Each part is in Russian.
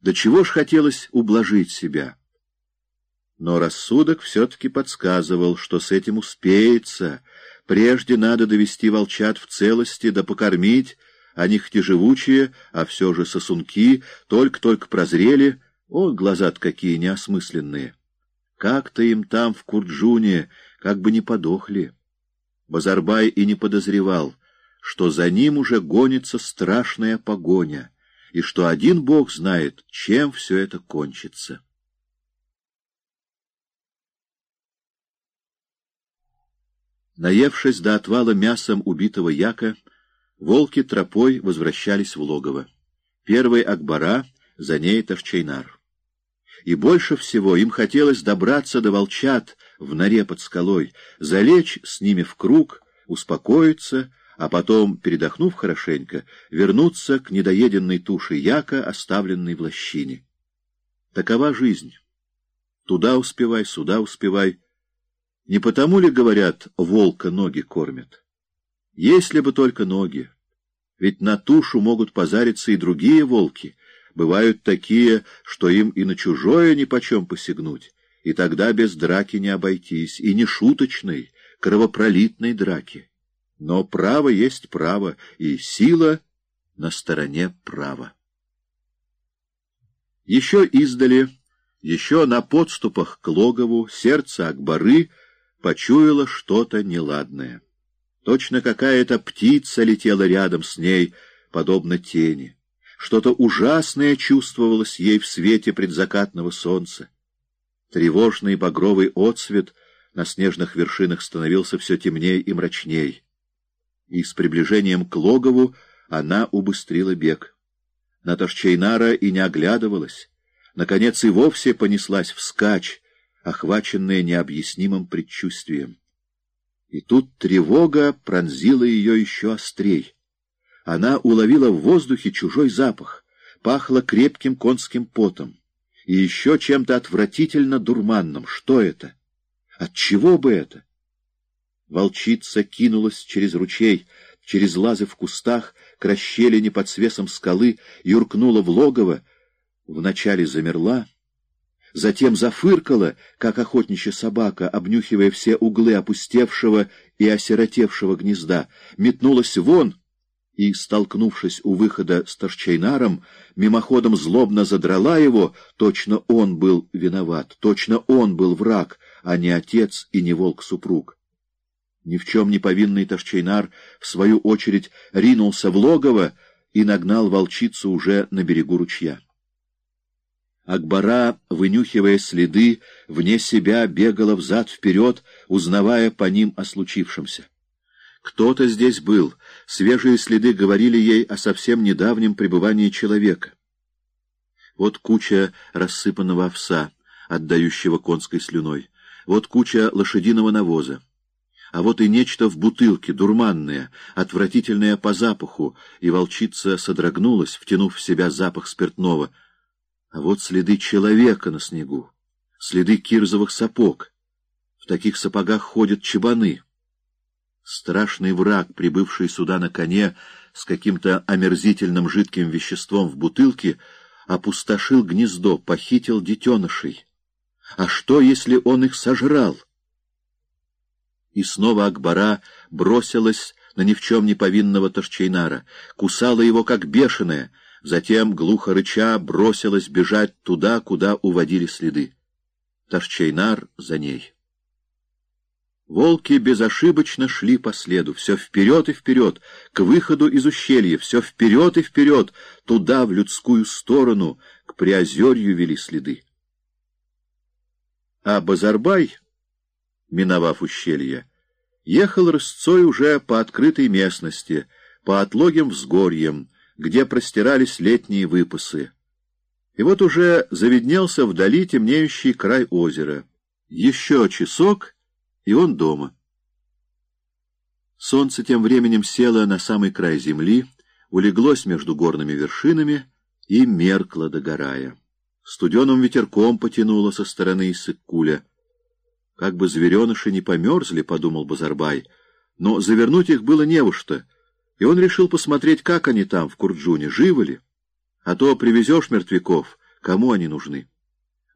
До чего ж хотелось ублажить себя. Но рассудок все-таки подсказывал, что с этим успеется. Прежде надо довести волчат в целости, да покормить, они хоть живучие, а все же сосунки, только-только прозрели, о, глаза-то какие неосмысленные. Как-то им там, в Курджуне, как бы не подохли. Базарбай и не подозревал, что за ним уже гонится страшная погоня, и что один бог знает, чем все это кончится. Наевшись до отвала мясом убитого яка, волки тропой возвращались в логово. Первый Акбара, за ней Ташчайнар. И больше всего им хотелось добраться до волчат в норе под скалой, залечь с ними в круг, успокоиться, а потом, передохнув хорошенько, вернуться к недоеденной туше яка, оставленной в лощине. Такова жизнь. Туда успевай, сюда успевай. Не потому ли, говорят, волка ноги кормят? Если бы только ноги. Ведь на тушу могут позариться и другие волки. Бывают такие, что им и на чужое нипочем посягнуть. И тогда без драки не обойтись, и не шуточной, кровопролитной драки. Но право есть право, и сила на стороне права. Еще издали, еще на подступах к логову, сердце Акбары почуяло что-то неладное. Точно какая-то птица летела рядом с ней, подобно тени. Что-то ужасное чувствовалось ей в свете предзакатного солнца. Тревожный багровый отсвет на снежных вершинах становился все темнее и мрачней и с приближением к логову она убыстрила бег. На Ташчейнара и не оглядывалась. Наконец и вовсе понеслась вскачь, охваченная необъяснимым предчувствием. И тут тревога пронзила ее еще острей. Она уловила в воздухе чужой запах, пахло крепким конским потом и еще чем-то отвратительно дурманным. Что это? От чего бы это? Волчица кинулась через ручей, через лазы в кустах, к расщелине под свесом скалы, юркнула в логово, вначале замерла, затем зафыркала, как охотничья собака, обнюхивая все углы опустевшего и осиротевшего гнезда, метнулась вон и, столкнувшись у выхода с Торчайнаром, мимоходом злобно задрала его, точно он был виноват, точно он был враг, а не отец и не волк-супруг. Ни в чем не повинный Ташчайнар, в свою очередь, ринулся в логово и нагнал волчицу уже на берегу ручья. Акбара, вынюхивая следы, вне себя бегала взад-вперед, узнавая по ним о случившемся. Кто-то здесь был, свежие следы говорили ей о совсем недавнем пребывании человека. Вот куча рассыпанного овса, отдающего конской слюной, вот куча лошадиного навоза а вот и нечто в бутылке, дурманное, отвратительное по запаху, и волчица содрогнулась, втянув в себя запах спиртного. А вот следы человека на снегу, следы кирзовых сапог. В таких сапогах ходят чебаны. Страшный враг, прибывший сюда на коне с каким-то омерзительным жидким веществом в бутылке, опустошил гнездо, похитил детенышей. А что, если он их сожрал? — и снова Акбара бросилась на ни в чем не повинного Ташчейнара, кусала его как бешеная, затем, глухо рыча, бросилась бежать туда, куда уводили следы. Ташчейнар за ней. Волки безошибочно шли по следу, все вперед и вперед, к выходу из ущелья, все вперед и вперед, туда, в людскую сторону, к Приозерью вели следы. А Базарбай миновав ущелье, ехал рысцой уже по открытой местности, по отлогим взгорьям, где простирались летние выпасы. И вот уже заведнелся вдали темнеющий край озера. Еще часок, и он дома. Солнце тем временем село на самый край земли, улеглось между горными вершинами и меркло догорая. Студеным ветерком потянуло со стороны Иссык-Куля — как бы звереныши не померзли, — подумал Базарбай, но завернуть их было не во что, и он решил посмотреть, как они там, в Курджуне, живы ли. А то привезешь мертвяков, Кому они нужны?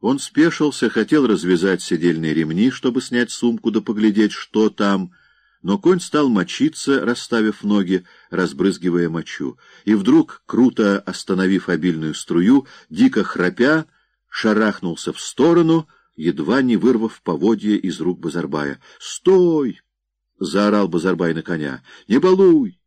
Он спешился, хотел развязать седельные ремни, чтобы снять сумку да поглядеть, что там, но конь стал мочиться, расставив ноги, разбрызгивая мочу, и вдруг, круто остановив обильную струю, дико храпя, шарахнулся в сторону, едва не вырвав поводья из рук Базарбая. «Стой!» — заорал Базарбай на коня. «Не балуй!